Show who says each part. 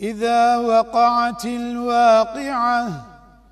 Speaker 1: إذا وقعت الواقعة